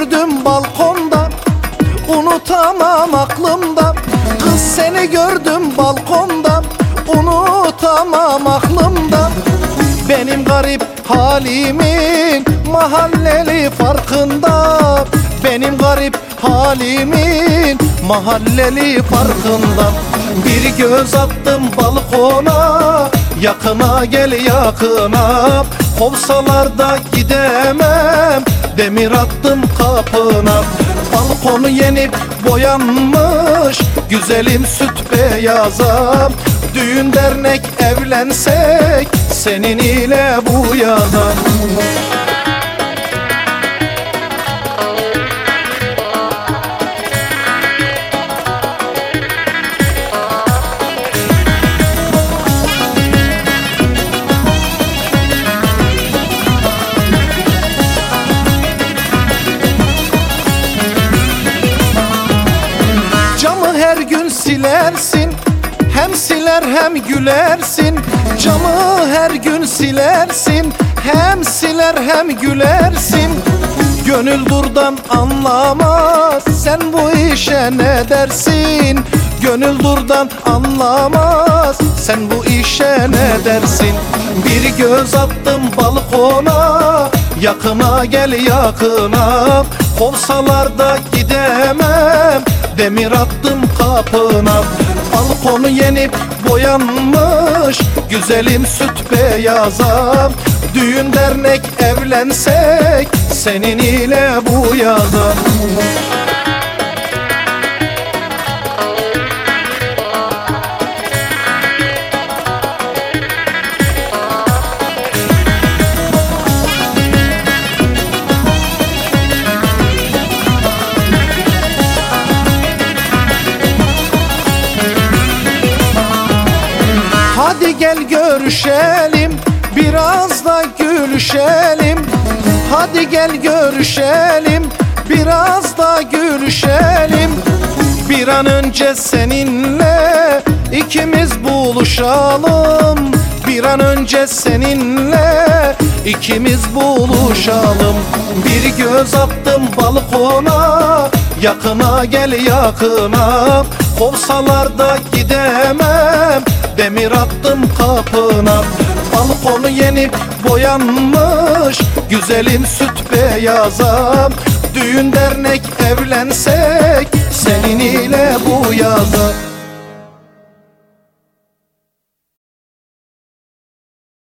gördüm balkonda Unutamam aklımda. Kız seni gördüm balkonda Unutamam aklımda. Benim garip halimin Mahalleli farkında. Benim garip halimin Mahalleli farkında. Bir göz attım balkona Yakına gel yakına. Kovsalarda gidemem Demir attım kapına. Balkonu yenip boyanmış Güzelim süt beyaza. Düğün dernek evlensek Senin ile bu yana silersin. Hem siler hem gülersin. Camı her gün silersin. Hem siler hem gülersin. Gönül durdan anlamaz. Sen bu işe ne dersin? Gönül durdan anlamaz. Sen bu işe ne dersin? Bir göz attım balkona Yakına gel yakına. Kovsalar da gidemem Demir attım kapına. Balkonu yenip boyanmış Güzelim süt beyaza. Düğün dernek evlensek Senin ile bu yaza Hadi gel görüşelim Biraz da gülüşelim. Hadi gel görüşelim Biraz da gülüşelim. Bir an önce seninle ikimiz buluşalım. Bir an önce seninle ikimiz buluşalım. Bir göz attım balkona Yakına gel yakına. Kovsalar da gidemem Demir attım kapına. Balkonu yenip boyanmış Güzelim süt beyaza Düğün dernek evlensek Senin ile bu